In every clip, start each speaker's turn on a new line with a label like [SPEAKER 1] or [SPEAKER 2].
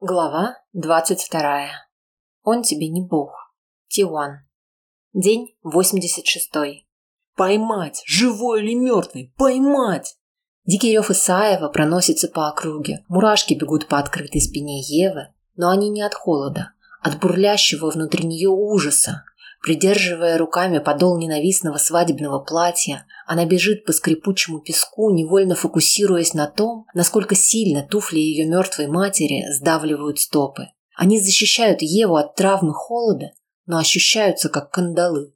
[SPEAKER 1] Глава двадцать вторая. Он тебе не бог. Тиуан. День восемьдесят шестой.
[SPEAKER 2] Поймать! Живой или мертвый? Поймать!
[SPEAKER 1] Дикий рев Исаева проносится по округе. Мурашки бегут по открытой спине Евы, но они не от холода, от бурлящего внутри нее ужаса, Придерживая руками подол ненавистного свадебного платья, она бежит по скрипучему песку, невольно фокусируясь на том, насколько сильно туфли ее мертвой матери сдавливают стопы. Они защищают Еву от травмы холода, но ощущаются как кандалы.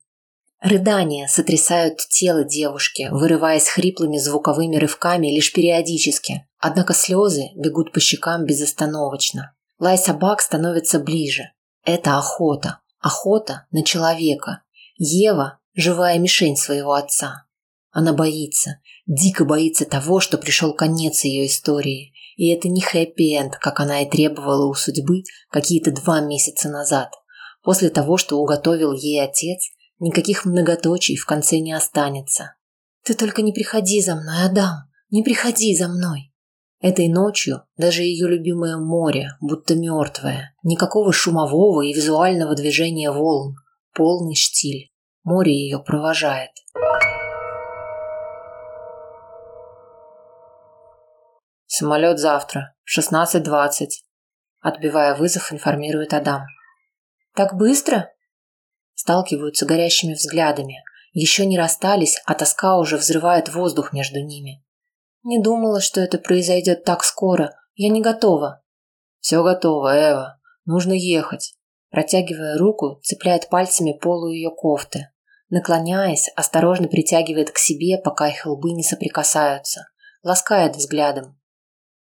[SPEAKER 1] Рыдания сотрясают тело девушки, вырываясь хриплыми звуковыми рывками лишь периодически, однако слезы бегут по щекам безостановочно. Лай собак становится ближе. Это охота. Охота на человека. Ева – живая мишень своего отца. Она боится, дико боится того, что пришел конец ее истории. И это не хэппи-энд, как она и требовала у судьбы какие-то два месяца назад. После того, что уготовил ей отец, никаких многоточий в конце не останется. «Ты только не приходи за мной, Адам, не приходи за мной!» Этой ночью даже ее любимое море, будто мертвое. Никакого шумового и визуального движения волн. Полный штиль. Море ее провожает. Самолет завтра, в 16.20. Отбивая вызов, информирует Адам. Так быстро? Сталкиваются горящими взглядами. Еще не расстались, а тоска уже взрывает воздух между ними. Не думала, что это произойдет так скоро. Я не готова. Все готово, Эва. Нужно ехать. Протягивая руку, цепляет пальцами полу ее кофты. Наклоняясь, осторожно притягивает к себе, пока их лбы не соприкасаются. Ласкает взглядом.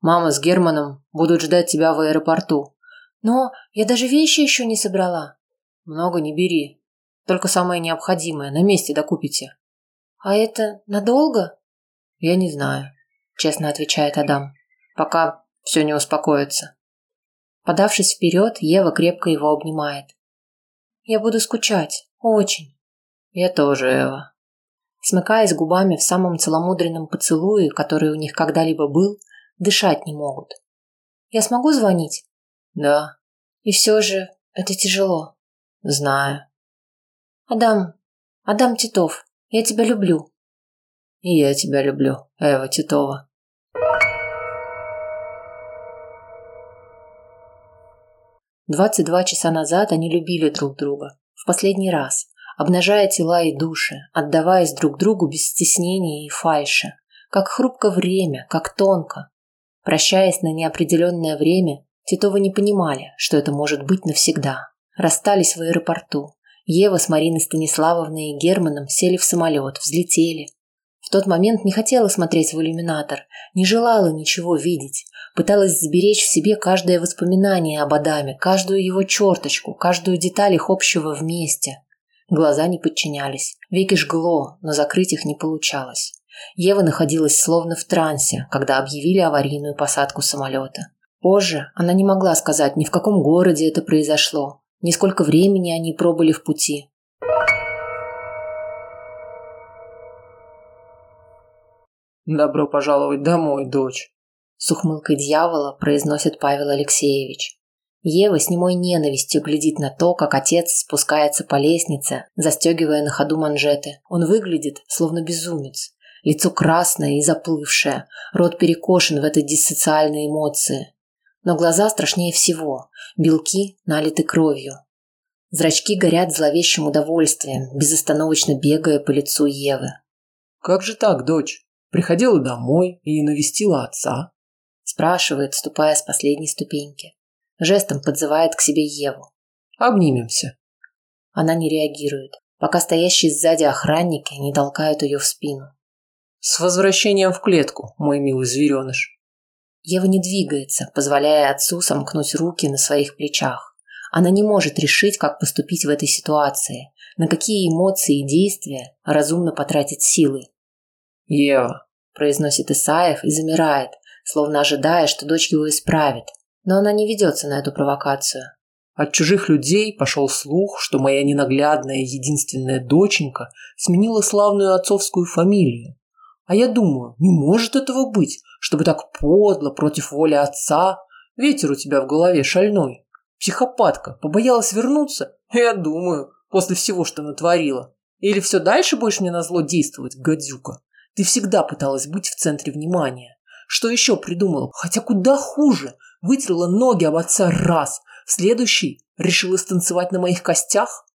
[SPEAKER 1] Мама с Германом будут ждать тебя в аэропорту. Но я даже вещи еще не собрала. Много не бери. Только самое необходимое на месте докупите. А это надолго? Я не знаю честно отвечает Адам. Пока все не успокоится. Подавшись вперед, Ева крепко его обнимает. Я буду скучать. Очень. Я тоже, Эва. Смыкаясь губами в самом целомудренном поцелуе, который у них когда-либо был, дышать не могут. Я смогу звонить? Да. И все же это тяжело. Знаю. Адам, Адам Титов, я тебя люблю. И я тебя люблю, Эва Титова. Двадцать два часа назад они любили друг друга. В последний раз. Обнажая тела и души, отдаваясь друг другу без стеснения и фальши. Как хрупко время, как тонко. Прощаясь на неопределенное время, Титовы не понимали, что это может быть навсегда. Расстались в аэропорту. Ева с Мариной Станиславовной и Германом сели в самолет, взлетели, тот момент не хотела смотреть в иллюминатор, не желала ничего видеть, пыталась сберечь в себе каждое воспоминание об Адаме, каждую его черточку, каждую деталь их общего вместе. Глаза не подчинялись, веки жгло, но закрыть их не получалось. Ева находилась словно в трансе, когда объявили аварийную посадку самолета. Позже она не могла сказать, ни в каком городе это произошло, ни сколько времени они пробыли в пути.
[SPEAKER 2] «Добро пожаловать домой, дочь!»
[SPEAKER 1] С ухмылкой дьявола произносит Павел Алексеевич. Ева с немой ненавистью глядит на то, как отец спускается по лестнице, застегивая на ходу манжеты. Он выглядит, словно безумец. Лицо красное и заплывшее, рот перекошен в этой диссоциальной эмоции. Но глаза страшнее всего, белки налиты кровью. Зрачки горят зловещим удовольствием, безостановочно бегая по лицу Евы.
[SPEAKER 2] «Как же так, дочь?» Приходила домой и навестила отца.
[SPEAKER 1] Спрашивает, ступая с последней ступеньки. Жестом подзывает к себе Еву.
[SPEAKER 2] Обнимемся.
[SPEAKER 1] Она не реагирует, пока стоящие сзади охранники не толкают ее в спину.
[SPEAKER 2] С возвращением в клетку, мой милый звереныш.
[SPEAKER 1] Ева не двигается, позволяя отцу сомкнуть руки на своих плечах. Она не может решить, как поступить в этой ситуации, на какие эмоции и действия разумно потратить силы.
[SPEAKER 2] «Ева,
[SPEAKER 1] произносит Исаев и замирает, словно ожидая, что дочь его исправит. Но она не ведется на эту провокацию.
[SPEAKER 2] От чужих людей пошел слух, что моя ненаглядная единственная доченька сменила славную отцовскую фамилию. А я думаю, не может этого быть, чтобы так подло против воли отца Ветер у тебя в голове шальной. Психопатка, побоялась вернуться? Я думаю, после всего, что натворила. Или все дальше будешь мне назло действовать, гадюка? Ты всегда пыталась быть в центре внимания. Что еще придумала? Хотя куда хуже. Вытерла ноги об отца раз. Следующий решила станцевать на моих костях?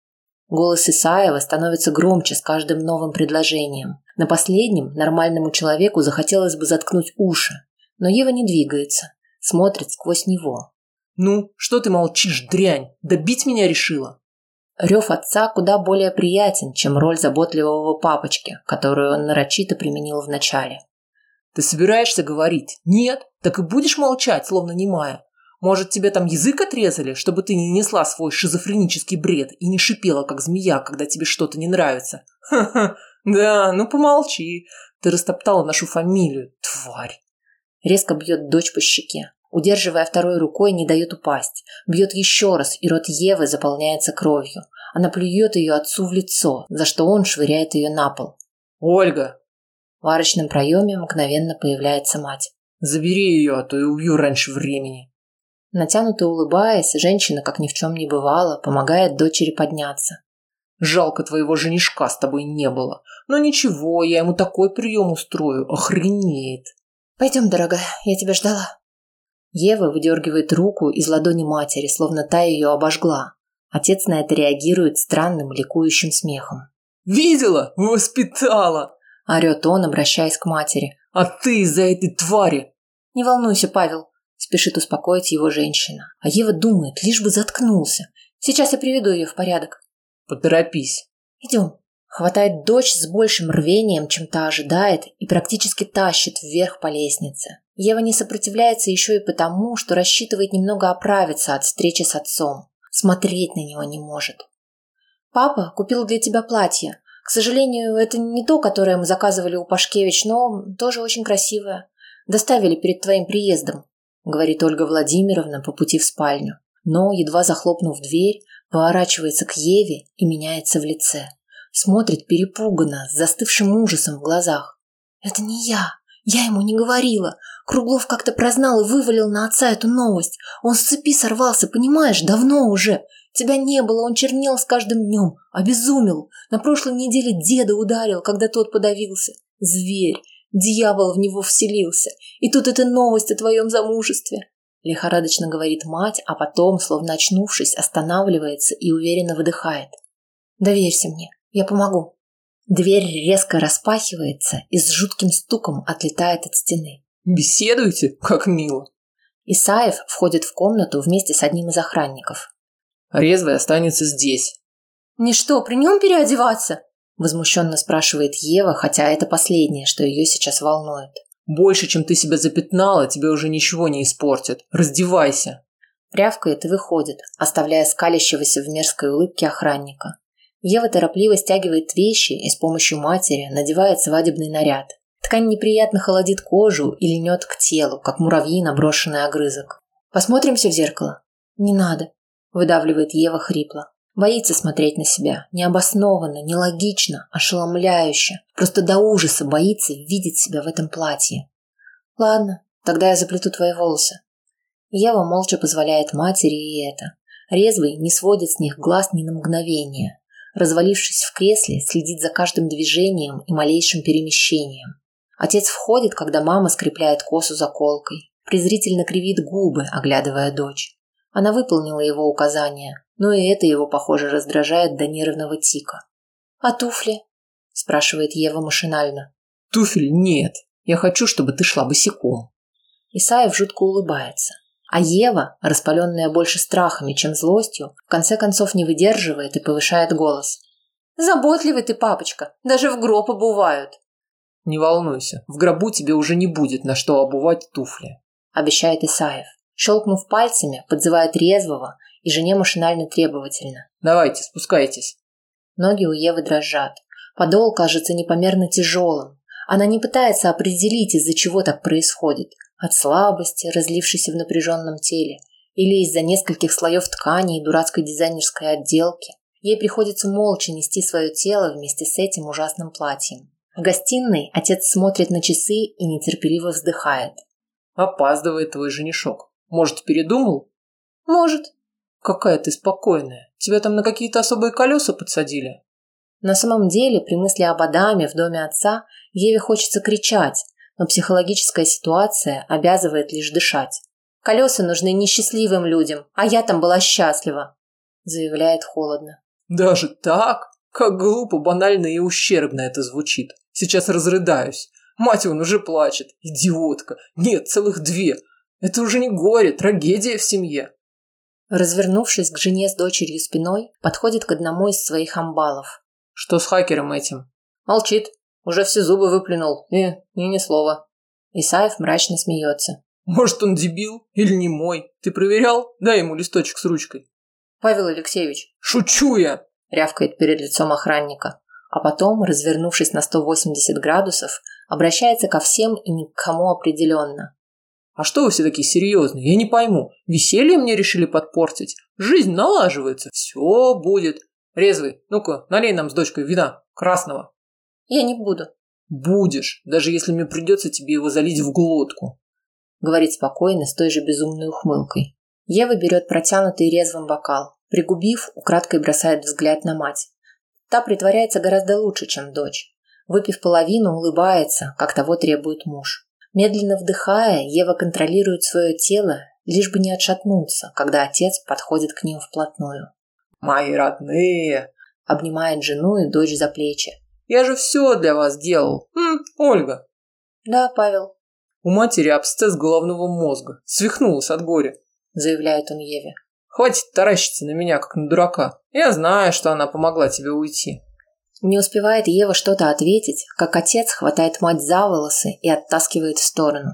[SPEAKER 1] Голос Исаева становится громче с каждым новым предложением. На последнем нормальному человеку захотелось бы заткнуть уши. Но Ева не двигается, смотрит сквозь него.
[SPEAKER 2] «Ну, что ты молчишь, дрянь? Добить меня решила?»
[SPEAKER 1] Рев отца куда более приятен, чем роль заботливого папочки, которую он нарочито применил в начале.
[SPEAKER 2] «Ты собираешься говорить? Нет? Так и будешь молчать, словно немая. Может, тебе там язык отрезали, чтобы ты не несла свой шизофренический бред и не шипела, как змея, когда тебе что-то не нравится? Ха-ха, да, ну помолчи. Ты растоптала нашу фамилию, тварь.
[SPEAKER 1] Резко бьет дочь по щеке. Удерживая второй рукой, не дает упасть. Бьет еще раз, и рот Евы заполняется кровью. Она плюет ее отцу в лицо, за что он швыряет ее на пол.
[SPEAKER 2] «Ольга!»
[SPEAKER 1] В арочном проеме мгновенно появляется мать.
[SPEAKER 2] «Забери ее, а то и убью раньше времени».
[SPEAKER 1] Натянуто улыбаясь, женщина, как ни в чем не бывало, помогает дочери подняться.
[SPEAKER 2] «Жалко твоего женишка с тобой не было. Но ничего, я ему такой прием устрою. Охренеет!»
[SPEAKER 1] «Пойдем, дорогая, я тебя ждала». Ева выдергивает руку из ладони матери, словно та ее обожгла. Отец на это реагирует странным ликующим смехом.
[SPEAKER 2] «Видела? Воспитала!»
[SPEAKER 1] – орет он, обращаясь к матери.
[SPEAKER 2] «А ты из-за этой твари!»
[SPEAKER 1] «Не волнуйся, Павел!» – спешит успокоить его женщина. А Ева думает, лишь бы заткнулся. «Сейчас я приведу ее в порядок».
[SPEAKER 2] «Поторопись».
[SPEAKER 1] «Идем». Хватает дочь с большим рвением, чем та ожидает, и практически тащит вверх по лестнице. Ева не сопротивляется еще и потому, что рассчитывает немного оправиться от встречи с отцом. Смотреть на него не может. «Папа купил для тебя платье. К сожалению, это не то, которое мы заказывали у Пашкевич, но тоже очень красивое. Доставили перед твоим приездом», — говорит Ольга Владимировна по пути в спальню. Но, едва захлопнув дверь, поворачивается к Еве и меняется в лице. Смотрит перепуганно, с застывшим ужасом в глазах. «Это не я. Я ему не говорила. Круглов как-то прознал и вывалил на отца эту новость. Он с цепи сорвался, понимаешь, давно уже. Тебя не было, он чернел с каждым днем. Обезумел. На прошлой неделе деда ударил, когда тот подавился. Зверь. Дьявол в него вселился. И тут эта новость о твоем замужестве. Лихорадочно говорит мать, а потом, словно очнувшись, останавливается и уверенно выдыхает. Доверься мне. Я помогу. Дверь резко распахивается и с жутким стуком отлетает от стены.
[SPEAKER 2] Беседуете? Как мило.
[SPEAKER 1] Исаев входит в комнату вместе с одним из охранников.
[SPEAKER 2] Резвый останется здесь.
[SPEAKER 1] Не что, при нем переодеваться? Возмущенно спрашивает Ева, хотя это последнее, что ее сейчас волнует.
[SPEAKER 2] Больше, чем ты себя запятнала, тебе уже ничего не испортит. Раздевайся.
[SPEAKER 1] Рявкает и выходит, оставляя скалящегося в мерзкой улыбке охранника. Ева торопливо стягивает вещи и с помощью матери надевает свадебный наряд. Ткань неприятно холодит кожу и льнет к телу, как муравьи на брошенный огрызок. «Посмотримся в зеркало?» «Не надо», – выдавливает Ева хрипло. Боится смотреть на себя. Необоснованно, нелогично, ошеломляюще. Просто до ужаса боится видеть себя в этом платье. «Ладно, тогда я заплету твои волосы». Ева молча позволяет матери и это. Резвый не сводит с них глаз ни на мгновение развалившись в кресле, следит за каждым движением и малейшим перемещением. Отец входит, когда мама скрепляет косу заколкой, презрительно кривит губы, оглядывая дочь. Она выполнила его указания, но и это его, похоже, раздражает до нервного тика. «А туфли?» – спрашивает Ева машинально.
[SPEAKER 2] «Туфель нет. Я хочу, чтобы ты шла босиком».
[SPEAKER 1] Исаев жутко улыбается. А Ева, распаленная больше страхами, чем злостью, в конце концов не выдерживает и повышает голос. «Заботливый ты, папочка, даже в гроб обувают».
[SPEAKER 2] «Не волнуйся, в гробу тебе уже не будет на что обувать туфли», –
[SPEAKER 1] обещает Исаев. Щелкнув пальцами, подзывает резвого и жене машинально требовательно.
[SPEAKER 2] «Давайте, спускайтесь».
[SPEAKER 1] Ноги у Евы дрожат. Подол кажется непомерно тяжелым. Она не пытается определить, из-за чего так происходит – от слабости, разлившейся в напряженном теле, или из-за нескольких слоев ткани и дурацкой дизайнерской отделки. Ей приходится молча нести свое тело вместе с этим ужасным платьем. В гостиной отец смотрит на часы и нетерпеливо вздыхает.
[SPEAKER 2] «Опаздывает твой женишок. Может, передумал?
[SPEAKER 1] Может.
[SPEAKER 2] Какая ты спокойная. Тебя там на какие-то особые колеса подсадили?
[SPEAKER 1] На самом деле, при мысли об Адаме в доме отца, Еве хочется кричать, но психологическая ситуация обязывает лишь дышать. Колеса нужны несчастливым людям, а я там была счастлива, заявляет холодно.
[SPEAKER 2] Даже так? Как глупо, банально и ущербно это звучит. Сейчас разрыдаюсь. Мать он уже плачет. Идиотка. Нет, целых две. Это уже не горе, трагедия в семье.
[SPEAKER 1] Развернувшись к жене с дочерью спиной, подходит к одному из своих амбалов.
[SPEAKER 2] Что с хакером этим?
[SPEAKER 1] Молчит. Уже все зубы выплюнул. И, и ни слова. Исаев мрачно смеется.
[SPEAKER 2] Может, он дебил или не мой? Ты проверял? Дай ему листочек с ручкой.
[SPEAKER 1] Павел Алексеевич.
[SPEAKER 2] Шучу я.
[SPEAKER 1] Рявкает перед лицом охранника. А потом, развернувшись на 180 градусов, обращается ко всем и ни к кому определенно.
[SPEAKER 2] А что вы все такие серьезные? Я не пойму. Веселье мне решили подпортить? Жизнь налаживается. Все будет. Резвый, ну-ка, налей нам с дочкой вина. Красного.
[SPEAKER 1] Я не буду.
[SPEAKER 2] Будешь, даже если мне придется тебе его залить в глотку.
[SPEAKER 1] Говорит спокойно, с той же безумной ухмылкой. Ева берет протянутый резвым бокал. Пригубив, украдкой бросает взгляд на мать. Та притворяется гораздо лучше, чем дочь. Выпив половину, улыбается, как того требует муж. Медленно вдыхая, Ева контролирует свое тело, лишь бы не отшатнуться, когда отец подходит к ним вплотную.
[SPEAKER 2] «Мои родные!»
[SPEAKER 1] Обнимает жену и дочь за плечи.
[SPEAKER 2] «Я же все для вас делал. М, Ольга!»
[SPEAKER 1] «Да, Павел»,
[SPEAKER 2] У матери абсцесс головного мозга. Свихнулась от горя.
[SPEAKER 1] заявляет он Еве.
[SPEAKER 2] Хватит таращиться на меня, как на дурака. Я знаю, что она помогла тебе уйти.
[SPEAKER 1] Не успевает Ева что-то ответить, как отец хватает мать за волосы и оттаскивает в сторону.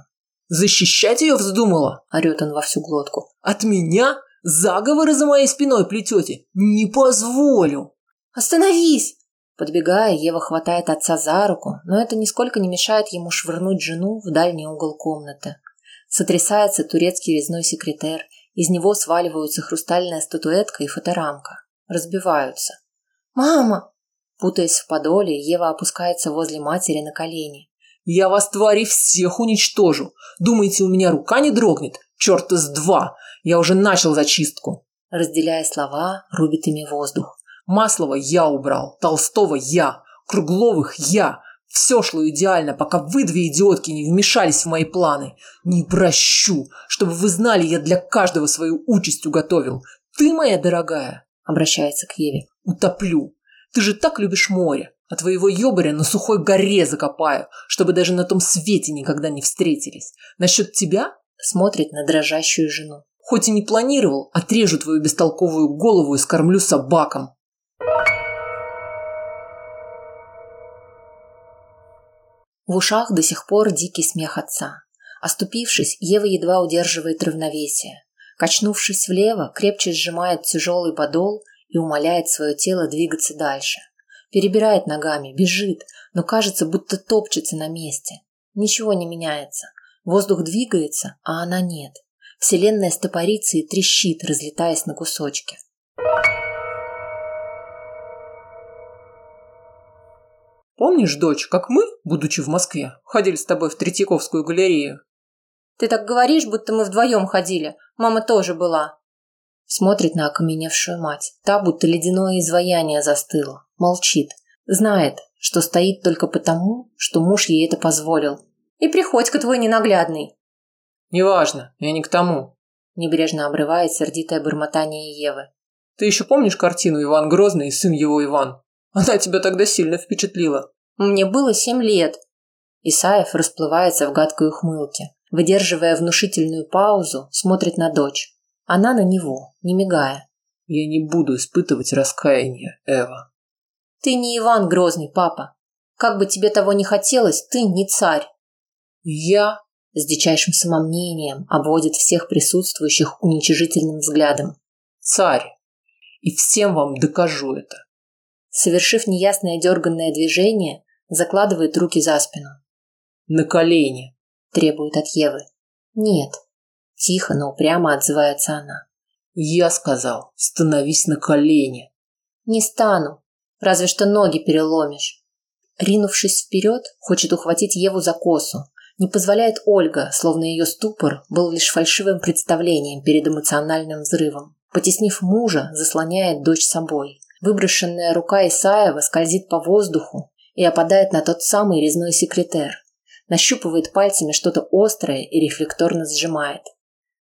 [SPEAKER 2] Защищать ее вздумала?
[SPEAKER 1] Орет он во всю глотку.
[SPEAKER 2] От меня? Заговоры за моей спиной плетете? Не позволю.
[SPEAKER 1] «Остановись!» Подбегая, Ева хватает отца за руку, но это нисколько не мешает ему швырнуть жену в дальний угол комнаты. Сотрясается турецкий резной секретер, из него сваливаются хрустальная статуэтка и фоторамка. Разбиваются. «Мама!» Путаясь в подоле, Ева опускается возле матери на колени.
[SPEAKER 2] Я вас, твари, всех уничтожу. Думаете, у меня рука не дрогнет? Черт из два. Я уже начал зачистку.
[SPEAKER 1] Разделяя слова, рубит ими воздух.
[SPEAKER 2] Маслова я убрал, Толстого я, Кругловых я. Все шло идеально, пока вы, две идиотки, не вмешались в мои планы. Не прощу. Чтобы вы знали, я для каждого свою участь уготовил. Ты, моя дорогая,
[SPEAKER 1] Обращается к Еве.
[SPEAKER 2] утоплю. Ты же так любишь море. А твоего ёбаря на сухой горе закопаю, чтобы даже на том свете никогда не встретились. Насчет тебя,
[SPEAKER 1] Смотрит на дрожащую жену.
[SPEAKER 2] хоть и не планировал, отрежу твою бестолковую голову и скормлю собакам.
[SPEAKER 1] В ушах до сих пор дикий смех отца. Оступившись, Ева едва удерживает равновесие. Качнувшись влево, крепче сжимает тяжелый подол и умоляет свое тело двигаться дальше. Перебирает ногами, бежит, но кажется, будто топчется на месте. Ничего не меняется. Воздух двигается, а она нет. Вселенная стопорится и трещит, разлетаясь на кусочки.
[SPEAKER 2] Помнишь, дочь, как мы, будучи в Москве, ходили с тобой в Третьяковскую галерею?
[SPEAKER 1] Ты так говоришь, будто мы вдвоем ходили. Мама тоже была. Смотрит на окаменевшую мать. Та будто ледяное изваяние застыла. Молчит. Знает, что стоит только потому, что муж ей это позволил. И приходька твой ненаглядный.
[SPEAKER 2] Неважно, я не к тому.
[SPEAKER 1] Небрежно обрывает сердитое бормотание Евы.
[SPEAKER 2] Ты еще помнишь картину «Иван Грозный и сын его Иван»? Она тебя тогда сильно впечатлила.
[SPEAKER 1] Мне было семь лет. Исаев расплывается в гадкой ухмылке. Выдерживая внушительную паузу, смотрит на дочь. Она на него, не мигая.
[SPEAKER 2] Я не буду испытывать раскаяние, Эва.
[SPEAKER 1] Ты не Иван Грозный, папа. Как бы тебе того не хотелось, ты не царь.
[SPEAKER 2] Я?
[SPEAKER 1] С дичайшим самомнением обводит всех присутствующих уничижительным взглядом.
[SPEAKER 2] Царь. И всем вам докажу это.
[SPEAKER 1] Совершив неясное дерганное движение, закладывает руки за спину.
[SPEAKER 2] На колени.
[SPEAKER 1] Требует от Евы. Нет. Тихо, но упрямо отзывается она.
[SPEAKER 2] Я сказал, становись на колени.
[SPEAKER 1] Не стану. Разве что ноги переломишь. Ринувшись вперед, хочет ухватить Еву за косу. Не позволяет Ольга, словно ее ступор был лишь фальшивым представлением перед эмоциональным взрывом. Потеснив мужа, заслоняет дочь собой. Выброшенная рука Исаева скользит по воздуху и опадает на тот самый резной секретер. Нащупывает пальцами что-то острое и рефлекторно сжимает.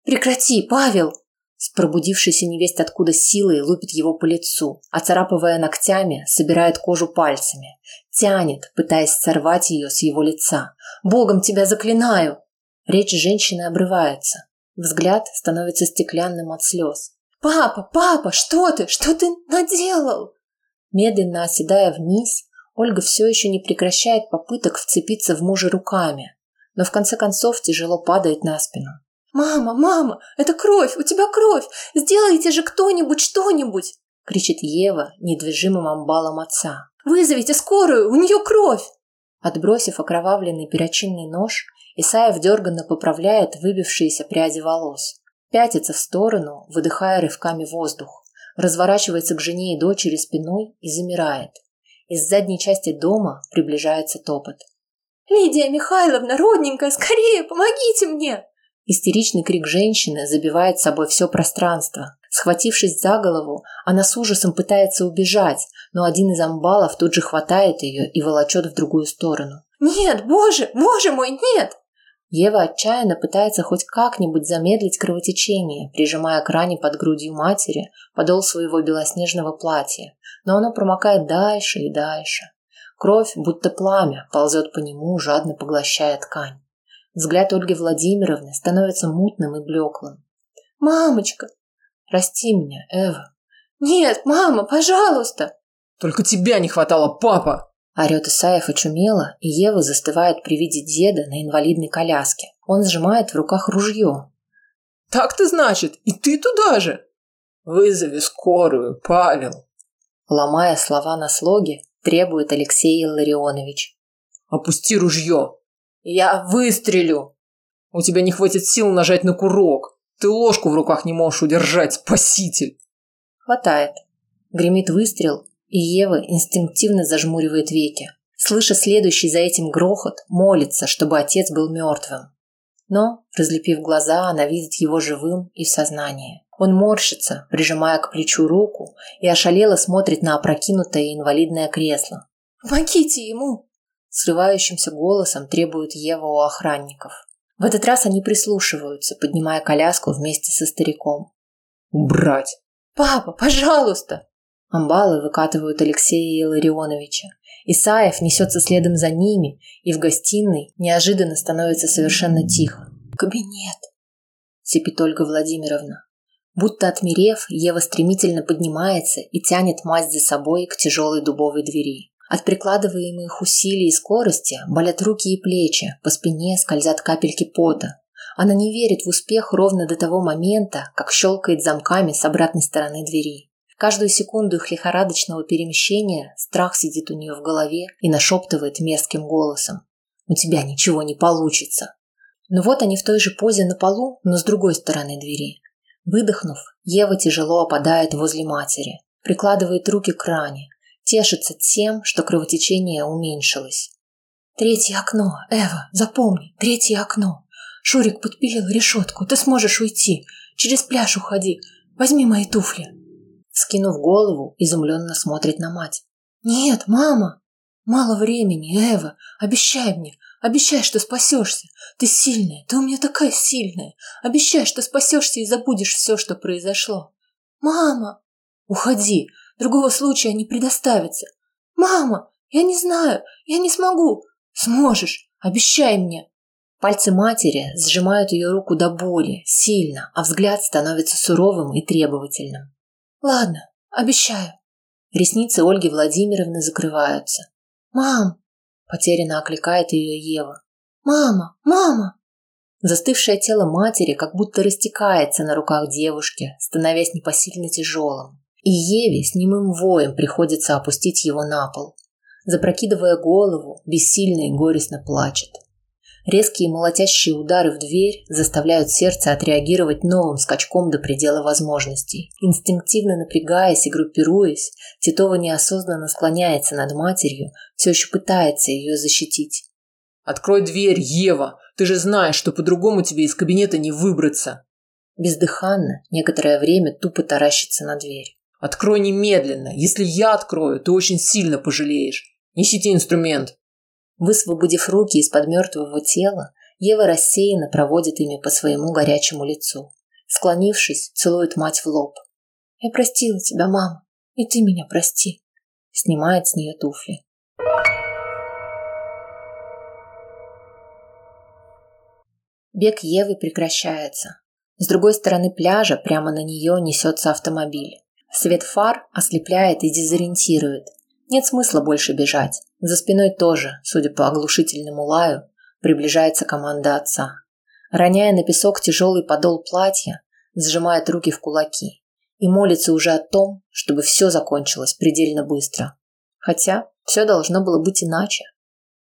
[SPEAKER 1] «Прекрати, Павел!» С пробудившейся невесть откуда силой лупит его по лицу, а царапывая ногтями, собирает кожу пальцами. Тянет, пытаясь сорвать ее с его лица. «Богом тебя заклинаю!» Речь женщины обрывается. Взгляд становится стеклянным от слез. «Папа, папа, что ты? Что ты наделал?» Медленно оседая вниз, Ольга все еще не прекращает попыток вцепиться в мужа руками, но в конце концов тяжело падает на спину. «Мама, мама, это кровь, у тебя кровь! Сделайте же кто-нибудь что-нибудь!» кричит Ева недвижимым амбалом отца. «Вызовите скорую, у нее кровь!» Отбросив окровавленный перочинный нож, Исаев дерганно поправляет выбившиеся пряди волос. Пятится в сторону, выдыхая рывками воздух. Разворачивается к жене и дочери спиной и замирает. Из задней части дома приближается топот. «Лидия Михайловна, родненькая, скорее, помогите мне!» Истеричный крик женщины забивает собой все пространство. Схватившись за голову, она с ужасом пытается убежать, но один из амбалов тут же хватает ее и волочет в другую сторону. «Нет, боже, боже мой, нет!» Ева отчаянно пытается хоть как-нибудь замедлить кровотечение, прижимая к ране под грудью матери подол своего белоснежного платья, но оно промокает дальше и дальше. Кровь, будто пламя, ползет по нему, жадно поглощая ткань. Взгляд Ольги Владимировны становится мутным и блеклым. «Мамочка!» «Прости меня, Эва!» «Нет, мама, пожалуйста!»
[SPEAKER 2] «Только тебя не хватало, папа!»
[SPEAKER 1] Орет Исаев очумело, и Ева застывает при виде деда на инвалидной коляске. Он сжимает в руках ружье.
[SPEAKER 2] «Так ты, значит, и ты туда же?» «Вызови скорую, Павел!»
[SPEAKER 1] Ломая слова на слоге, требует Алексей Илларионович.
[SPEAKER 2] «Опусти ружье!»
[SPEAKER 1] «Я выстрелю!»
[SPEAKER 2] «У тебя не хватит сил нажать на курок. Ты ложку в руках не можешь удержать, спаситель!»
[SPEAKER 1] Хватает. Гремит выстрел, и Ева инстинктивно зажмуривает веки. Слыша следующий за этим грохот, молится, чтобы отец был мертвым. Но, разлепив глаза, она видит его живым и в сознании. Он морщится, прижимая к плечу руку, и ошалело смотрит на опрокинутое инвалидное кресло. «Помогите ему!» Срывающимся голосом требует Ева у охранников. В этот раз они прислушиваются, поднимая коляску вместе со стариком.
[SPEAKER 2] «Убрать!»
[SPEAKER 1] «Папа, пожалуйста!» Амбалы выкатывают Алексея Илларионовича. Исаев несется следом за ними, и в гостиной неожиданно становится совершенно тихо. «Кабинет!» – сипит Ольга Владимировна. Будто отмерев, Ева стремительно поднимается и тянет мать за собой к тяжелой дубовой двери. От прикладываемых усилий и скорости болят руки и плечи, по спине скользят капельки пота. Она не верит в успех ровно до того момента, как щелкает замками с обратной стороны двери. Каждую секунду их лихорадочного перемещения страх сидит у нее в голове и нашептывает мерзким голосом. «У тебя ничего не получится». Но вот они в той же позе на полу, но с другой стороны двери. Выдохнув, Ева тяжело опадает возле матери, прикладывает руки к ране, тешится тем, что кровотечение уменьшилось. «Третье окно, Эва, запомни, третье окно. Шурик подпилил решетку, ты сможешь уйти. Через пляж уходи, возьми мои туфли». Скинув голову, изумленно смотрит на мать. «Нет, мама! Мало времени, Эва! Обещай мне! Обещай, что спасешься! Ты сильная! Ты у меня такая сильная! Обещай, что спасешься и забудешь все, что произошло! Мама! Уходи! Другого случая не предоставится! Мама! Я не знаю! Я не смогу! Сможешь! Обещай мне!» Пальцы матери сжимают ее руку до боли, сильно, а взгляд становится суровым и требовательным. Ладно, обещаю. Ресницы Ольги Владимировны закрываются. Мам! Потерянно окликает ее Ева. Мама! Мама! Застывшее тело матери как будто растекается на руках девушки, становясь непосильно тяжелым. И Еве с немым воем приходится опустить его на пол. Запрокидывая голову, бессильно и горестно плачет. Резкие молотящие удары в дверь заставляют сердце отреагировать новым скачком до предела возможностей. Инстинктивно напрягаясь и группируясь, Титова неосознанно склоняется над матерью, все еще пытается ее защитить.
[SPEAKER 2] Открой дверь, Ева. Ты же знаешь, что по-другому тебе из кабинета не выбраться.
[SPEAKER 1] Бездыханно некоторое время тупо таращится на дверь.
[SPEAKER 2] Открой немедленно. Если я открою, ты очень сильно пожалеешь. Несите инструмент.
[SPEAKER 1] Высвободив руки из-под мертвого тела, Ева рассеянно проводит ими по своему горячему лицу. Склонившись, целует мать в лоб. «Я простила тебя, мама, и ты меня прости». Снимает с нее туфли. Бег Евы прекращается. С другой стороны пляжа прямо на нее несется автомобиль. Свет фар ослепляет и дезориентирует. Нет смысла больше бежать. За спиной тоже, судя по оглушительному лаю, приближается команда отца. Роняя на песок тяжелый подол платья, сжимает руки в кулаки и молится уже о том, чтобы все закончилось предельно быстро. Хотя все должно было быть иначе.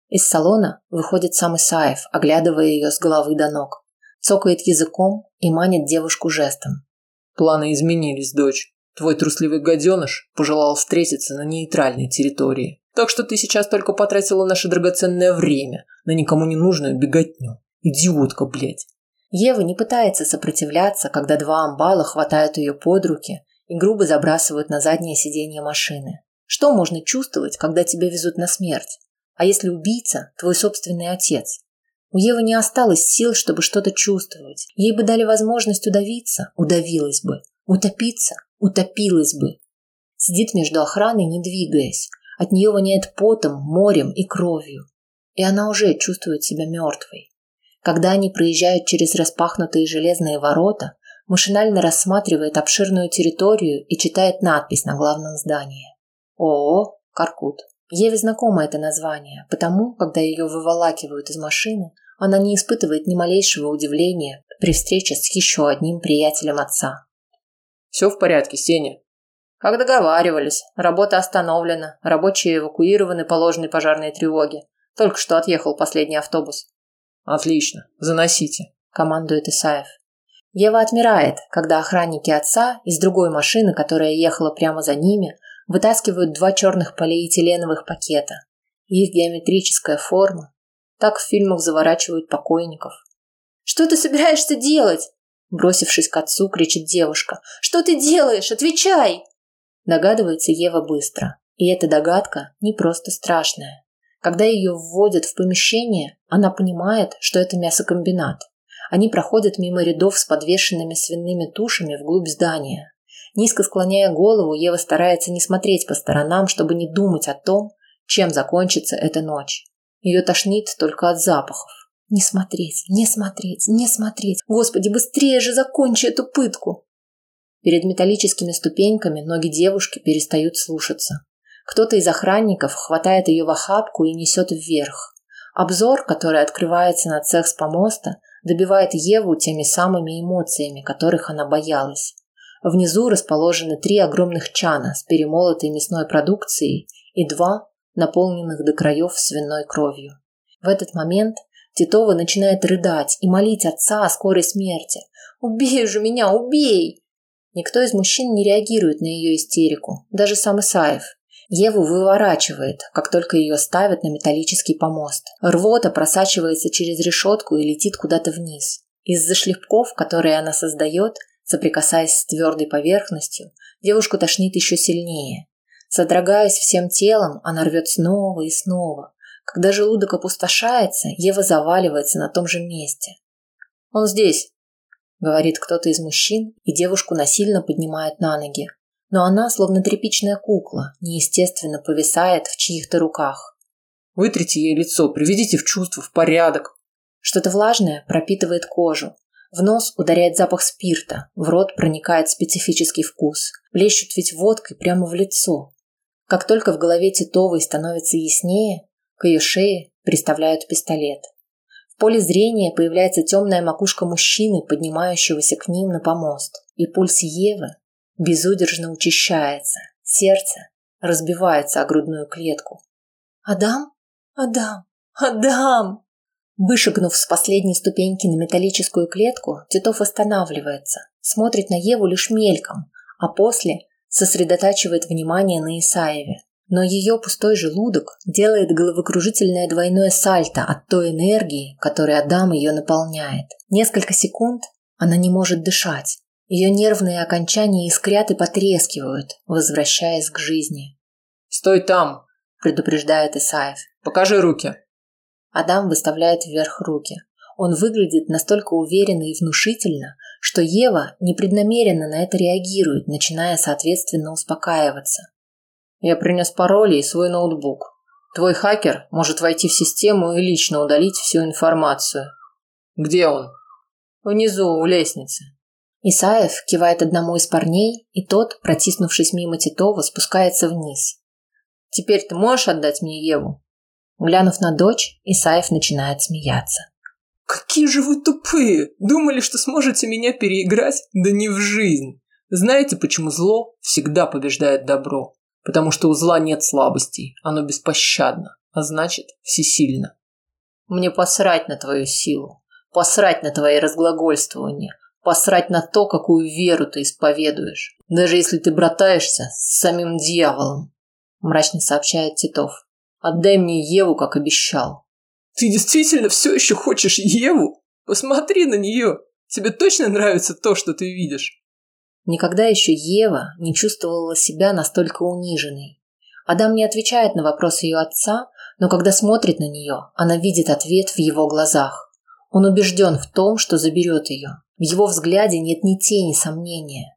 [SPEAKER 1] Из салона выходит сам Исаев, оглядывая ее с головы до ног. Цокает языком и манит девушку жестом.
[SPEAKER 2] Планы изменились, дочь. Твой трусливый гаденыш пожелал встретиться на нейтральной территории. Так что ты сейчас только потратила наше драгоценное время на никому не нужную беготню. Идиотка, блядь.
[SPEAKER 1] Ева не пытается сопротивляться, когда два амбала хватают ее под руки и грубо забрасывают на заднее сиденье машины. Что можно чувствовать, когда тебя везут на смерть? А если убийца – твой собственный отец? У Евы не осталось сил, чтобы что-то чувствовать. Ей бы дали возможность удавиться – удавилась бы. Утопиться – утопилась бы. Сидит между охраной, не двигаясь. От нее воняет потом, морем и кровью. И она уже чувствует себя мертвой. Когда они проезжают через распахнутые железные ворота, машинально рассматривает обширную территорию и читает надпись на главном здании. ООО «Каркут». Еве знакомо это название, потому, когда ее выволакивают из машины, она не испытывает ни малейшего удивления при встрече с еще одним приятелем отца.
[SPEAKER 2] «Все в порядке, Сеня?»
[SPEAKER 1] «Как договаривались. Работа остановлена. Рабочие эвакуированы по ложной пожарной тревоге. Только что отъехал последний автобус».
[SPEAKER 2] «Отлично. Заносите», –
[SPEAKER 1] командует Исаев. Ева отмирает, когда охранники отца из другой машины, которая ехала прямо за ними, вытаскивают два черных полиэтиленовых пакета. Их геометрическая форма. Так в фильмах заворачивают покойников. «Что ты собираешься делать?» Бросившись к отцу, кричит девушка. «Что ты делаешь? Отвечай!» Догадывается Ева быстро. И эта догадка не просто страшная. Когда ее вводят в помещение, она понимает, что это мясокомбинат. Они проходят мимо рядов с подвешенными свиными тушами вглубь здания. Низко склоняя голову, Ева старается не смотреть по сторонам, чтобы не думать о том, чем закончится эта ночь. Ее тошнит только от запахов. Не смотреть, не смотреть, не смотреть. Господи, быстрее же закончи эту пытку. Перед металлическими ступеньками ноги девушки перестают слушаться. Кто-то из охранников хватает ее в охапку и несет вверх. Обзор, который открывается на цех с помоста, добивает Еву теми самыми эмоциями, которых она боялась. Внизу расположены три огромных чана с перемолотой мясной продукцией и два, наполненных до краев свиной кровью. В этот момент Титова начинает рыдать и молить отца о скорой смерти. «Убей же меня, убей!» Никто из мужчин не реагирует на ее истерику, даже сам Исаев. Еву выворачивает, как только ее ставят на металлический помост. Рвота просачивается через решетку и летит куда-то вниз. Из-за шлепков, которые она создает, Соприкасаясь с твердой поверхностью, девушку тошнит еще сильнее. Содрогаясь всем телом, она рвет снова и снова. Когда желудок опустошается, Ева заваливается на том же месте. «Он здесь», — говорит кто-то из мужчин, и девушку насильно поднимает на ноги. Но она, словно тряпичная кукла, неестественно повисает в чьих-то руках.
[SPEAKER 2] «Вытрите ей лицо, приведите в чувство, в порядок».
[SPEAKER 1] Что-то влажное пропитывает кожу, в нос ударяет запах спирта, в рот проникает специфический вкус. Плещут ведь водкой прямо в лицо. Как только в голове Титовой становится яснее, к ее шее приставляют пистолет. В поле зрения появляется темная макушка мужчины, поднимающегося к ним на помост. И пульс Евы безудержно учащается. Сердце разбивается о грудную клетку. «Адам? Адам! Адам!» Вышагнув с последней ступеньки на металлическую клетку, Титов останавливается, смотрит на Еву лишь мельком, а после сосредотачивает внимание на Исаеве. Но ее пустой желудок делает головокружительное двойное сальто от той энергии, которой Адам ее наполняет. Несколько секунд она не может дышать. Ее нервные окончания искрят и потрескивают, возвращаясь к жизни.
[SPEAKER 2] «Стой там!»
[SPEAKER 1] – предупреждает Исаев.
[SPEAKER 2] «Покажи руки!»
[SPEAKER 1] Адам выставляет вверх руки. Он выглядит настолько уверенно и внушительно, что Ева непреднамеренно на это реагирует, начиная соответственно успокаиваться.
[SPEAKER 2] Я принес пароли и свой ноутбук. Твой хакер может войти в систему и лично удалить всю информацию. Где он? Внизу, у лестницы.
[SPEAKER 1] Исаев кивает одному из парней, и тот, протиснувшись мимо Титова, спускается вниз.
[SPEAKER 2] Теперь ты можешь отдать мне Еву?
[SPEAKER 1] Глянув на дочь, Исаев начинает смеяться.
[SPEAKER 2] Какие же вы тупые! Думали, что сможете меня переиграть? Да не в жизнь. Знаете, почему зло всегда побеждает добро? Потому что у зла нет слабостей, оно беспощадно, а значит, всесильно. Мне посрать на твою силу, посрать на твои разглагольствования, посрать на то, какую веру ты исповедуешь, даже если ты братаешься с самим дьяволом, мрачно сообщает Титов. Отдай мне Еву, как обещал. Ты действительно все еще хочешь Еву? Посмотри на нее. Тебе точно нравится то, что ты видишь?
[SPEAKER 1] Никогда еще Ева не чувствовала себя настолько униженной. Адам не отвечает на вопрос ее отца, но когда смотрит на нее, она видит ответ в его глазах. Он убежден в том, что заберет ее. В его взгляде нет ни тени сомнения.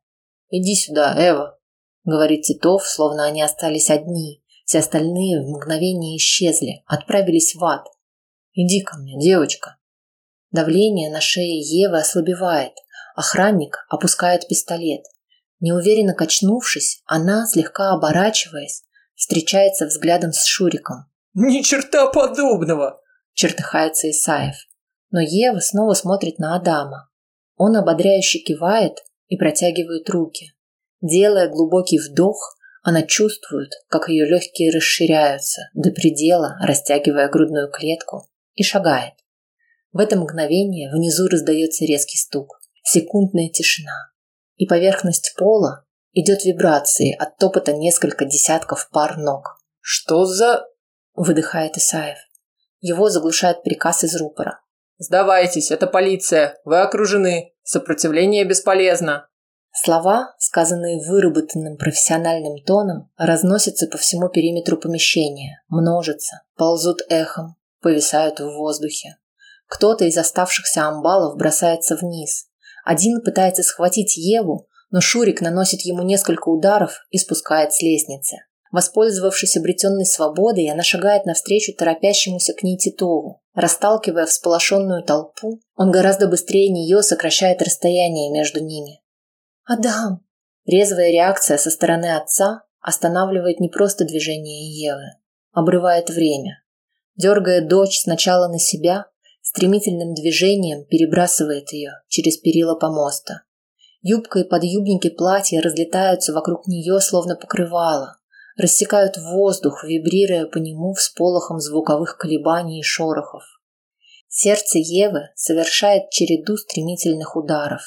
[SPEAKER 2] «Иди сюда, Эва», — говорит Титов, словно они остались одни. Все остальные в мгновение исчезли, отправились в ад. «Иди ко мне, девочка».
[SPEAKER 1] Давление на шее Евы ослабевает, Охранник опускает пистолет. Неуверенно качнувшись, она, слегка оборачиваясь, встречается взглядом с Шуриком.
[SPEAKER 2] «Ни черта подобного!»
[SPEAKER 1] – чертыхается Исаев. Но Ева снова смотрит на Адама. Он ободряюще кивает и протягивает руки. Делая глубокий вдох, она чувствует, как ее легкие расширяются до предела, растягивая грудную клетку, и шагает. В это мгновение внизу раздается резкий стук секундная тишина. И поверхность пола идет вибрации от топота несколько десятков пар ног.
[SPEAKER 2] «Что за...»
[SPEAKER 1] – выдыхает Исаев. Его заглушает приказ из рупора.
[SPEAKER 2] «Сдавайтесь, это полиция. Вы окружены. Сопротивление бесполезно».
[SPEAKER 1] Слова, сказанные выработанным профессиональным тоном, разносятся по всему периметру помещения, множатся, ползут эхом, повисают в воздухе. Кто-то из оставшихся амбалов бросается вниз, один пытается схватить Еву, но Шурик наносит ему несколько ударов и спускает с лестницы. Воспользовавшись обретенной свободой, она шагает навстречу торопящемуся к ней Титову. Расталкивая всполошенную толпу, он гораздо быстрее нее сокращает расстояние между ними. «Адам!» Резвая реакция со стороны отца останавливает не просто движение Евы, обрывает время. Дергая дочь сначала на себя, стремительным движением перебрасывает ее через перила помоста. Юбка и подъюбники платья разлетаются вокруг нее, словно покрывало, рассекают воздух, вибрируя по нему всполохом звуковых колебаний и шорохов. Сердце Евы совершает череду стремительных ударов.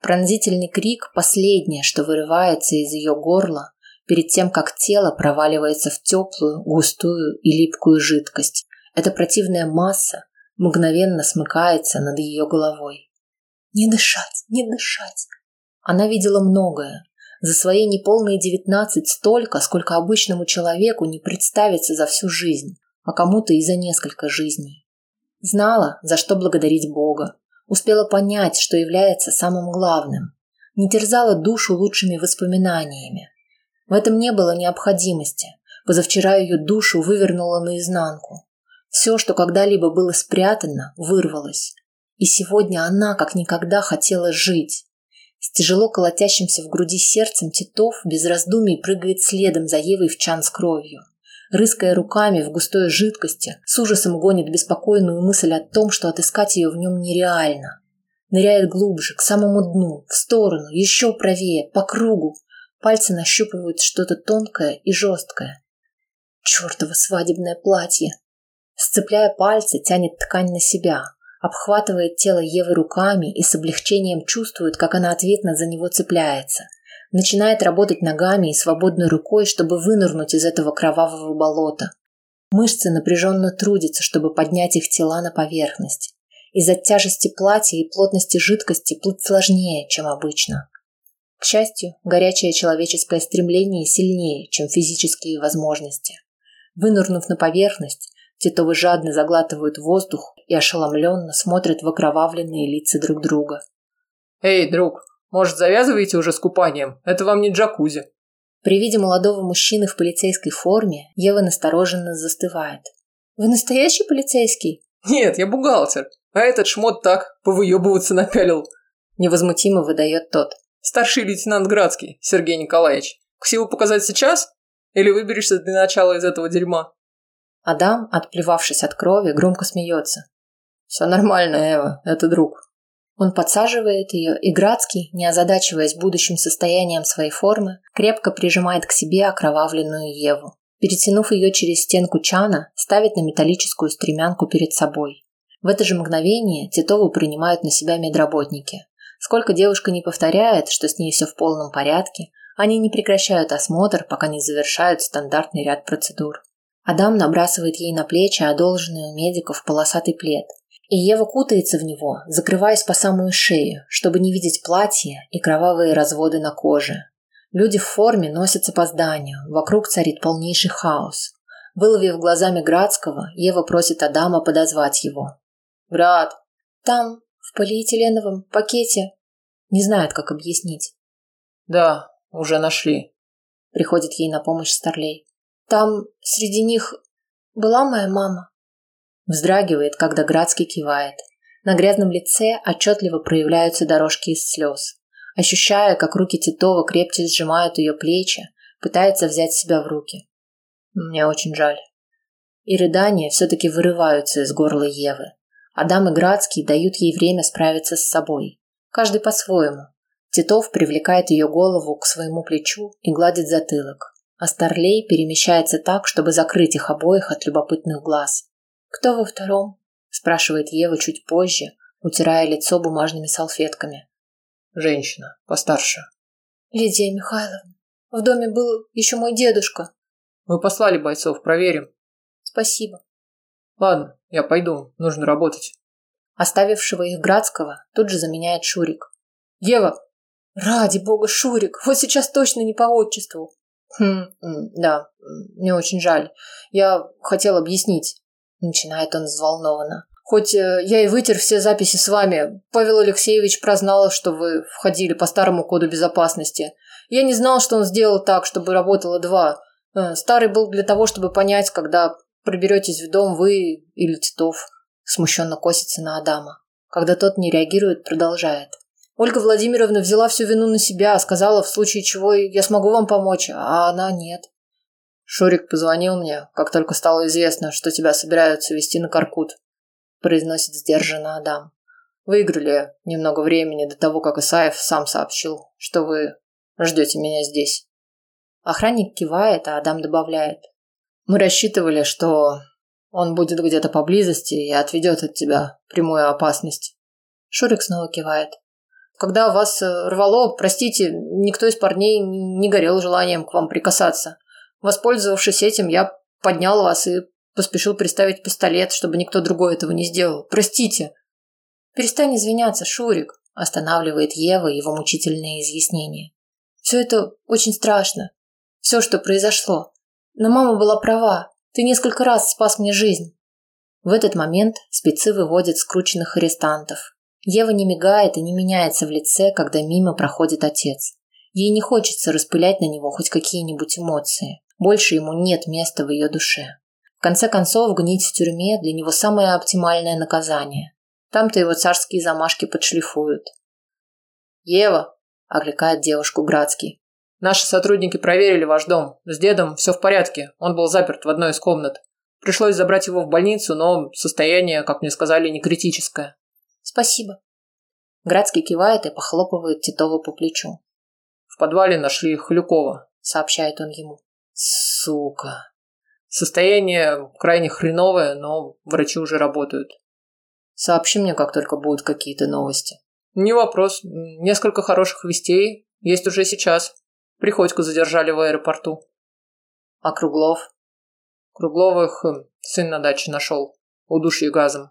[SPEAKER 1] Пронзительный крик – последнее, что вырывается из ее горла перед тем, как тело проваливается в теплую, густую и липкую жидкость. Эта противная масса мгновенно смыкается над ее головой. Не дышать, не дышать. Она видела многое. За свои неполные девятнадцать столько, сколько обычному человеку не представится за всю жизнь, а кому-то и за несколько жизней. Знала, за что благодарить Бога. Успела понять, что является самым главным. Не терзала душу лучшими воспоминаниями. В этом не было необходимости. Позавчера ее душу вывернула наизнанку. Все, что когда-либо было спрятано, вырвалось. И сегодня она как никогда хотела жить. С тяжело колотящимся в груди сердцем Титов без раздумий прыгает следом за Евой в чан с кровью. Рыская руками в густой жидкости, с ужасом гонит беспокойную мысль о том, что отыскать ее в нем нереально. Ныряет глубже, к самому дну, в сторону, еще правее, по кругу. Пальцы нащупывают что-то тонкое и жесткое. Чертово свадебное платье. Сцепляя пальцы, тянет ткань на себя, обхватывает тело Евы руками и с облегчением чувствует, как она ответно за него цепляется. начинает работать ногами и свободной рукой, чтобы вынырнуть из этого кровавого болота. Мышцы напряженно трудятся, чтобы поднять их тела на поверхность. Из-за тяжести платья и плотности жидкости плыть сложнее, чем обычно. К счастью, горячее человеческое стремление сильнее, чем физические возможности. Вынырнув на поверхность, Титовы жадно заглатывают воздух и ошеломленно смотрят в окровавленные лица друг друга.
[SPEAKER 2] «Эй, друг, может, завязываете уже с купанием? Это вам не джакузи».
[SPEAKER 1] При виде молодого мужчины в полицейской форме Ева настороженно застывает. «Вы настоящий полицейский?»
[SPEAKER 2] «Нет, я бухгалтер. А этот шмот так, повыебываться напялил».
[SPEAKER 1] Невозмутимо выдает тот.
[SPEAKER 2] «Старший лейтенант Градский, Сергей Николаевич. К силу показать сейчас? Или выберешься для начала из этого дерьма?»
[SPEAKER 1] Адам, отплевавшись от крови, громко смеется.
[SPEAKER 2] «Все нормально, Эва, это друг».
[SPEAKER 1] Он подсаживает ее, и Градский, не озадачиваясь будущим состоянием своей формы, крепко прижимает к себе окровавленную Еву. Перетянув ее через стенку чана, ставит на металлическую стремянку перед собой. В это же мгновение Титову принимают на себя медработники. Сколько девушка не повторяет, что с ней все в полном порядке, они не прекращают осмотр, пока не завершают стандартный ряд процедур. Адам набрасывает ей на плечи одолженный у медиков полосатый плед, и Ева кутается в него, закрываясь по самую шею, чтобы не видеть платье и кровавые разводы на коже. Люди в форме носятся по зданию, вокруг царит полнейший хаос. Выловив глазами Градского, Ева просит Адама подозвать его.
[SPEAKER 2] «Брат!»
[SPEAKER 1] «Там, в полиэтиленовом пакете». Не знает, как объяснить.
[SPEAKER 2] «Да, уже нашли».
[SPEAKER 1] Приходит ей на помощь Старлей. «Там среди них была моя мама». Вздрагивает, когда Градский кивает. На грязном лице отчетливо проявляются дорожки из слез. Ощущая, как руки Титова крепче сжимают ее плечи, пытается взять себя в руки. Мне очень жаль. И рыдания все-таки вырываются из горла Евы. Адам и Градский дают ей время справиться с собой. Каждый по-своему. Титов привлекает ее голову к своему плечу и гладит затылок. А Старлей перемещается так, чтобы закрыть их обоих от любопытных глаз. «Кто во втором?» – спрашивает Ева чуть позже, утирая лицо бумажными салфетками.
[SPEAKER 2] «Женщина, постарше».
[SPEAKER 1] «Лидия Михайловна, в доме был еще мой дедушка».
[SPEAKER 2] «Мы послали бойцов, проверим».
[SPEAKER 1] «Спасибо».
[SPEAKER 2] «Ладно, я пойду, нужно работать».
[SPEAKER 1] Оставившего их Градского тут же заменяет Шурик. «Ева!» «Ради бога, Шурик, вот сейчас точно не по отчеству». «Хм, да, мне очень жаль. Я хотел объяснить. Начинает он взволнованно. Хоть э, я и вытер все записи с вами, Павел Алексеевич прознал, что вы входили по старому коду безопасности. Я не знал, что он сделал так, чтобы работало два. Э, старый был для того, чтобы понять, когда проберетесь в дом вы или Титов. Смущенно косится на Адама. Когда тот не реагирует, продолжает. Ольга Владимировна взяла всю вину на себя, сказала, в случае чего я смогу вам помочь, а она нет. Шурик позвонил мне, как только стало известно, что тебя собираются вести на Каркут. Произносит сдержанно Адам. Выиграли немного времени до того, как Исаев сам сообщил, что вы ждете меня здесь. Охранник кивает, а Адам добавляет. Мы рассчитывали, что он будет где-то поблизости и отведет от тебя прямую опасность. Шурик снова кивает. Когда вас рвало, простите, никто из парней не горел желанием к вам прикасаться. Воспользовавшись этим, я поднял вас и поспешил приставить пистолет, чтобы никто другой этого не сделал. Простите. Перестань извиняться, Шурик, останавливает Ева его мучительные изъяснения. Все это очень страшно. Все, что произошло. Но мама была права. Ты несколько раз спас мне жизнь. В этот момент спецы выводят скрученных арестантов. Ева не мигает и не меняется в лице, когда мимо проходит отец. Ей не хочется распылять на него хоть какие-нибудь эмоции. Больше ему нет места в ее душе. В конце концов, гнить в тюрьме для него самое оптимальное наказание. Там-то его царские замашки подшлифуют. «Ева!» – окликает девушку Градский.
[SPEAKER 2] «Наши сотрудники проверили ваш дом. С дедом все в порядке. Он был заперт в одной из комнат. Пришлось забрать его в больницу, но состояние, как мне сказали, не критическое».
[SPEAKER 1] «Спасибо». Градский кивает и похлопывает Титова по плечу.
[SPEAKER 2] «В подвале нашли Хлюкова», –
[SPEAKER 1] сообщает он ему.
[SPEAKER 2] Сука. Состояние крайне хреновое, но врачи уже работают.
[SPEAKER 1] Сообщи мне, как только будут какие-то новости.
[SPEAKER 2] Не вопрос. Несколько хороших вестей. Есть уже сейчас. Приходьку задержали в аэропорту.
[SPEAKER 1] А Круглов?
[SPEAKER 2] Кругловых хм, сын на даче нашел. Удушье газом.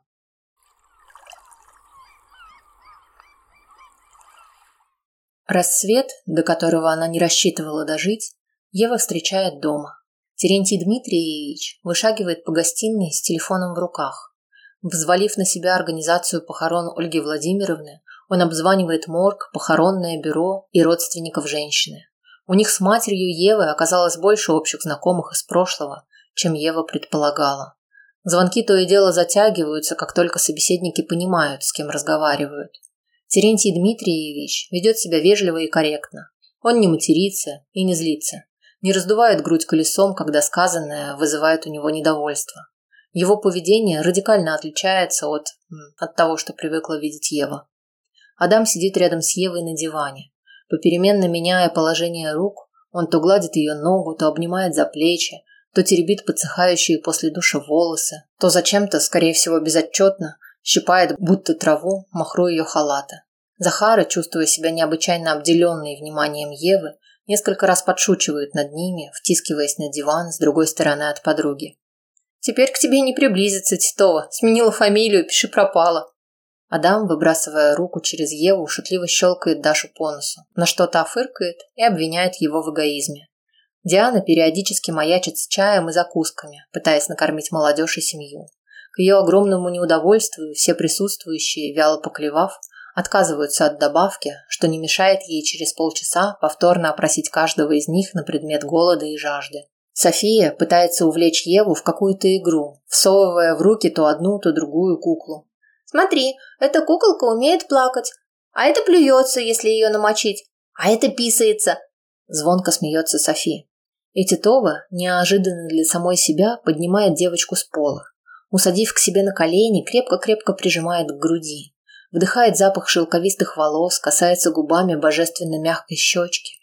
[SPEAKER 1] Рассвет, до которого она не рассчитывала дожить, Ева встречает дома. Терентий Дмитриевич вышагивает по гостиной с телефоном в руках. Взвалив на себя организацию похорон Ольги Владимировны, он обзванивает морг, похоронное бюро и родственников женщины. У них с матерью Евы оказалось больше общих знакомых из прошлого, чем Ева предполагала. Звонки то и дело затягиваются, как только собеседники понимают, с кем разговаривают. Терентий Дмитриевич ведет себя вежливо и корректно. Он не матерится и не злится. Не раздувает грудь колесом, когда сказанное вызывает у него недовольство. Его поведение радикально отличается от, от того, что привыкла видеть Ева. Адам сидит рядом с Евой на диване. Попеременно меняя положение рук, он то гладит ее ногу, то обнимает за плечи, то теребит подсыхающие после душа волосы, то зачем-то, скорее всего безотчетно, щипает будто траву махру ее халата. Захара, чувствуя себя необычайно обделенной вниманием Евы, несколько раз подшучивает над ними, втискиваясь на диван с другой стороны от подруги. «Теперь к тебе не приблизится, Титова. Сменила фамилию, пиши пропала». Адам, выбрасывая руку через Еву, шутливо щелкает Дашу по носу, на что та фыркает и обвиняет его в эгоизме. Диана периодически маячит с чаем и закусками, пытаясь накормить молодежь и семью. Ее огромному неудовольствию все присутствующие, вяло поклевав, отказываются от добавки, что не мешает ей через полчаса повторно опросить каждого из них на предмет голода и жажды. София пытается увлечь Еву в какую-то игру, всовывая в руки то одну, то другую куклу. «Смотри, эта куколка умеет плакать, а это плюется, если ее намочить, а это писается!» Звонко смеется София. И Титова, неожиданно для самой себя, поднимает девочку с пола усадив к себе на колени, крепко-крепко прижимает к груди. Вдыхает запах шелковистых волос, касается губами божественно мягкой щечки.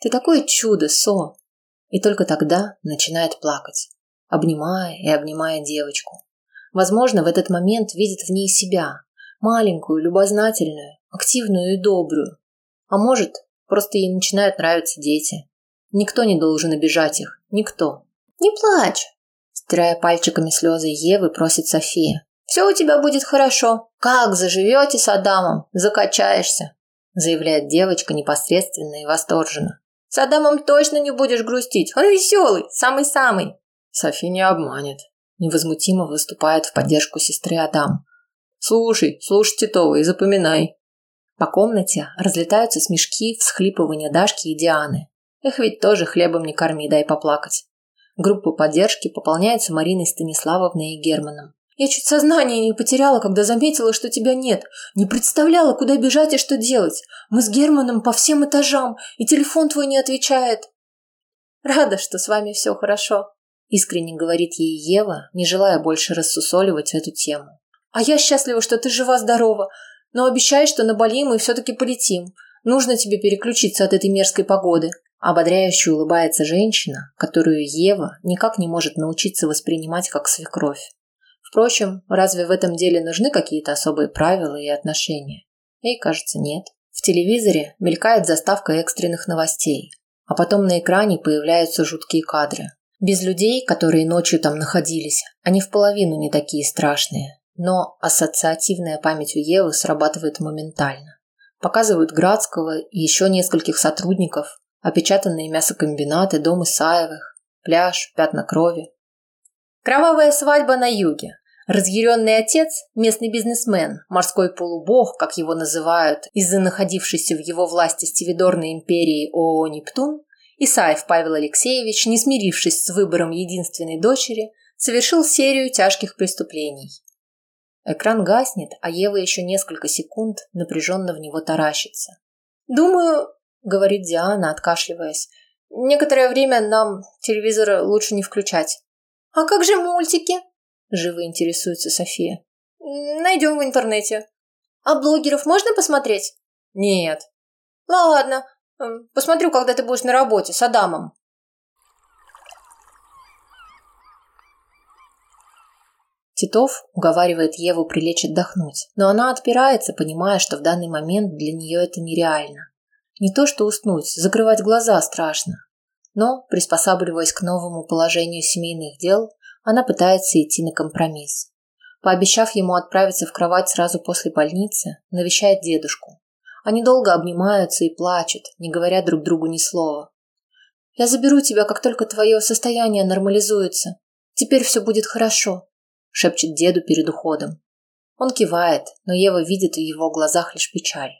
[SPEAKER 1] Ты такое чудо, Со! И только тогда начинает плакать, обнимая и обнимая девочку. Возможно, в этот момент видит в ней себя, маленькую, любознательную, активную и добрую. А может, просто ей начинают нравиться дети. Никто не должен обижать их, никто. «Не плачь!» Стирая пальчиками слезы Евы, просит София. «Все у тебя будет хорошо. Как заживете с Адамом, закачаешься», заявляет девочка непосредственно и восторженно. «С Адамом точно не будешь грустить. Он веселый, самый-самый».
[SPEAKER 2] Софи не обманет. Невозмутимо выступает в поддержку сестры Адам. «Слушай, слушай, Титова, и запоминай».
[SPEAKER 1] По комнате разлетаются смешки, всхлипывания Дашки и Дианы. Их ведь тоже хлебом не корми, дай поплакать. Группу поддержки пополняется Мариной Станиславовной и Германом. Я чуть сознание не потеряла, когда заметила, что тебя нет. Не представляла, куда бежать и что делать. Мы с Германом по всем этажам, и телефон твой не отвечает. Рада, что с вами все хорошо, искренне говорит ей Ева, не желая больше рассусоливать эту тему. А я счастлива, что ты жива-здорова, но обещай, что на Бали мы все-таки полетим. Нужно тебе переключиться от этой мерзкой погоды. Ободряюще улыбается женщина, которую Ева никак не может научиться воспринимать как свекровь. Впрочем, разве в этом деле нужны какие-то особые правила и отношения? Ей кажется, нет. В телевизоре мелькает заставка экстренных новостей, а потом на экране появляются жуткие кадры. Без людей, которые ночью там находились, они в половину не такие страшные, но ассоциативная память у Евы срабатывает моментально. Показывают Градского и еще нескольких сотрудников, опечатанные мясокомбинаты, дом Исаевых, пляж, пятна крови. Кровавая свадьба на юге. Разъяренный отец, местный бизнесмен, морской полубог, как его называют, из-за находившейся в его власти стивидорной империи ООО «Нептун», Исаев Павел Алексеевич, не смирившись с выбором единственной дочери, совершил серию тяжких преступлений. Экран гаснет, а Ева еще несколько секунд напряженно в него таращится. «Думаю, говорит Диана, откашливаясь. Некоторое время нам телевизор лучше не включать. А как же мультики? Живо интересуется София. Найдем в интернете. А блогеров можно посмотреть? Нет. Ладно, посмотрю, когда ты будешь на работе с Адамом. Титов уговаривает Еву прилечь отдохнуть, но она отпирается, понимая, что в данный момент для нее это нереально. Не то что уснуть, закрывать глаза страшно. Но, приспосабливаясь к новому положению семейных дел, она пытается идти на компромисс. Пообещав ему отправиться в кровать сразу после больницы, навещает дедушку. Они долго обнимаются и плачут, не говоря друг другу ни слова. «Я заберу тебя, как только твое состояние нормализуется. Теперь все будет хорошо», – шепчет деду перед уходом. Он кивает, но Ева видит в его глазах лишь печаль.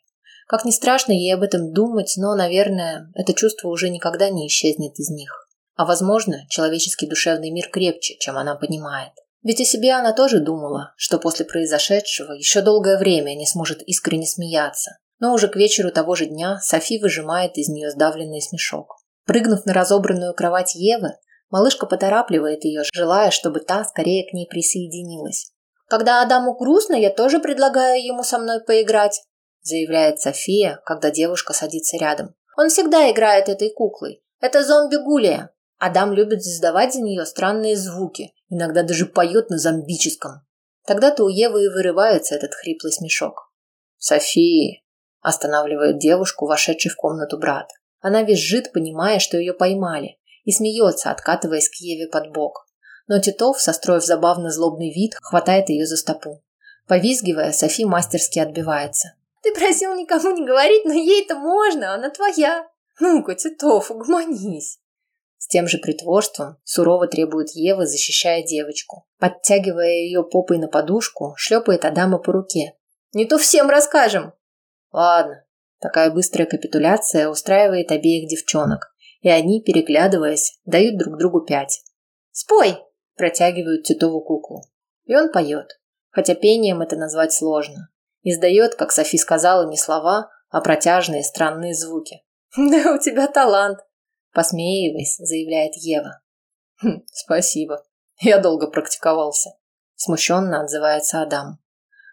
[SPEAKER 1] Как ни страшно ей об этом думать, но, наверное, это чувство уже никогда не исчезнет из них. А возможно, человеческий душевный мир крепче, чем она понимает. Ведь о себе она тоже думала, что после произошедшего еще долгое время не сможет искренне смеяться. Но уже к вечеру того же дня Софи выжимает из нее сдавленный смешок. Прыгнув на разобранную кровать Евы, малышка поторапливает ее, желая, чтобы та скорее к ней присоединилась. «Когда Адаму грустно, я тоже предлагаю ему со мной поиграть», заявляет София, когда девушка садится рядом. Он всегда играет этой куклой. Это зомби Гулия. Адам любит издавать за нее странные звуки, иногда даже поет на зомбическом. Тогда-то у Евы и вырывается этот хриплый смешок. София останавливает девушку, вошедший в комнату брат. Она визжит, понимая, что ее поймали, и смеется, откатываясь к Еве под бок. Но Титов, состроив забавно злобный вид, хватает ее за стопу. Повизгивая, Софи мастерски отбивается. Ты просил никому не говорить, но ей-то можно, она твоя. Ну-ка, Титов, угомонись. С тем же притворством сурово требует Ева, защищая девочку. Подтягивая ее попой на подушку, шлепает Адама по руке. «Не то всем расскажем!» «Ладно». Такая быстрая капитуляция устраивает обеих девчонок, и они, переглядываясь, дают друг другу пять. «Спой!» – протягивают Титову куклу. И он поет, хотя пением это назвать сложно. Издает, как Софи сказала, не слова, а протяжные странные звуки. «Да у тебя талант!» Посмеиваясь, заявляет Ева. «Хм, спасибо. Я долго практиковался. Смущенно отзывается Адам.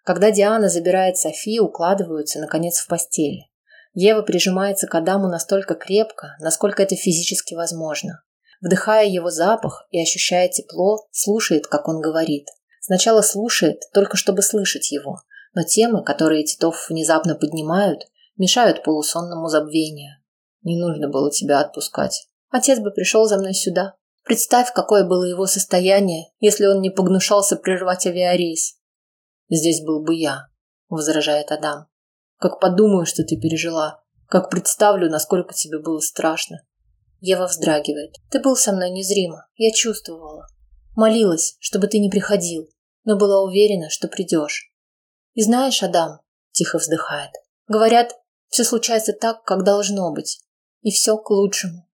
[SPEAKER 1] Когда Диана забирает Софи, укладываются, наконец, в постели. Ева прижимается к Адаму настолько крепко, насколько это физически возможно. Вдыхая его запах и ощущая тепло, слушает, как он говорит. Сначала слушает, только чтобы слышать его, но темы, которые Титов внезапно поднимают, мешают полусонному забвению. Не нужно было тебя отпускать. Отец бы пришел за мной сюда. Представь, какое было его состояние, если он не погнушался прервать авиарейс. Здесь был бы я, возражает Адам. Как подумаю, что ты пережила, как представлю, насколько тебе было страшно. Ева вздрагивает. Ты был со мной незримо, я чувствовала. Молилась, чтобы ты не приходил, но была уверена, что придешь. И знаешь, Адам, тихо вздыхает, говорят, все случается так, как должно быть. И все к лучшему.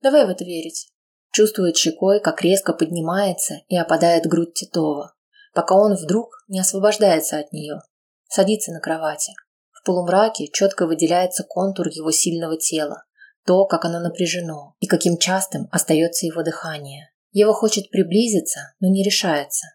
[SPEAKER 1] Давай в это верить. Чувствует щекой, как резко поднимается и опадает грудь Титова, пока он вдруг не освобождается от нее. Садится на кровати. В полумраке четко выделяется контур его сильного тела, то, как оно напряжено и каким частым остается его дыхание. Его хочет приблизиться, но не решается.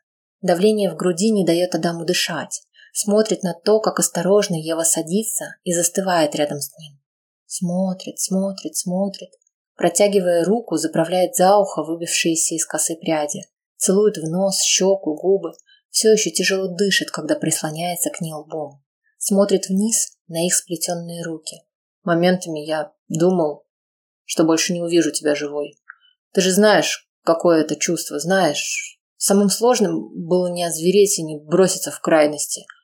[SPEAKER 1] Давление в груди не дает Адаму дышать, смотрит на то, как осторожно Ева садится и застывает рядом с ним. Смотрит, смотрит, смотрит. Протягивая руку, заправляет за ухо выбившиеся из косы пряди. Целует в нос, щеку, губы. Все еще тяжело дышит, когда прислоняется к ней лбом. Смотрит вниз на их сплетенные руки. Моментами я думал, что больше не увижу тебя живой. Ты же знаешь, какое это чувство, знаешь. Самым сложным было не озвереть и не броситься в крайности –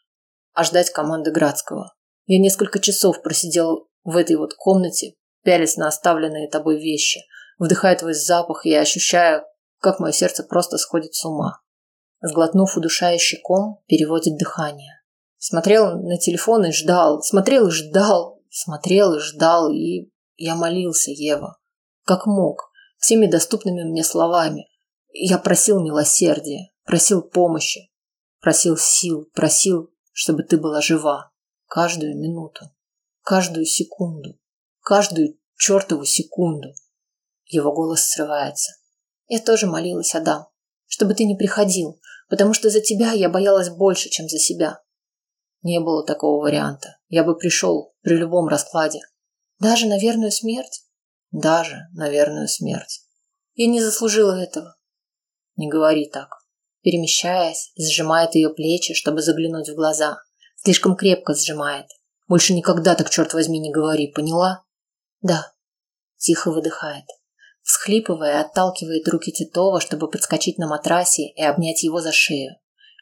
[SPEAKER 1] а ждать команды Градского. Я несколько часов просидел в этой вот комнате, пялись на оставленные тобой вещи, вдыхая твой запах и ощущая, как мое сердце просто сходит с ума. Сглотнув удушающий ком, переводит дыхание. Смотрел на телефон и ждал, смотрел и ждал, смотрел и ждал, и я молился, Ева, как мог, всеми доступными мне словами. Я просил милосердия, просил помощи, просил сил, просил чтобы ты была жива. Каждую минуту, каждую секунду, каждую чертову секунду. Его голос срывается. Я тоже молилась, Адам, чтобы ты не приходил, потому что за тебя я боялась больше, чем за себя. Не было такого варианта. Я бы пришел при любом раскладе. Даже на верную смерть? Даже на верную смерть. Я не заслужила этого. Не говори так. Перемещаясь, сжимает ее плечи, чтобы заглянуть в глаза. Слишком крепко сжимает. Больше никогда так, черт возьми, не говори, поняла? Да. Тихо выдыхает. Всхлипывая, отталкивает руки Титова, чтобы подскочить на матрасе и обнять его за шею.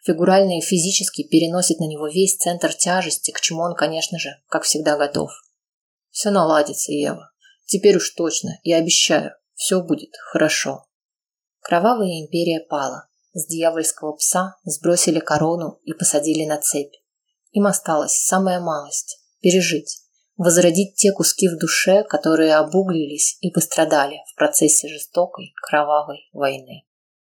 [SPEAKER 1] Фигурально и физически переносит на него весь центр тяжести, к чему он, конечно же, как всегда готов. Все наладится, Ева. Теперь уж точно, я обещаю, все будет хорошо. Кровавая империя пала. С дьявольского пса сбросили корону и посадили на цепь. Им осталось самая малость – пережить, возродить те куски в душе, которые обуглились и пострадали в процессе жестокой кровавой войны.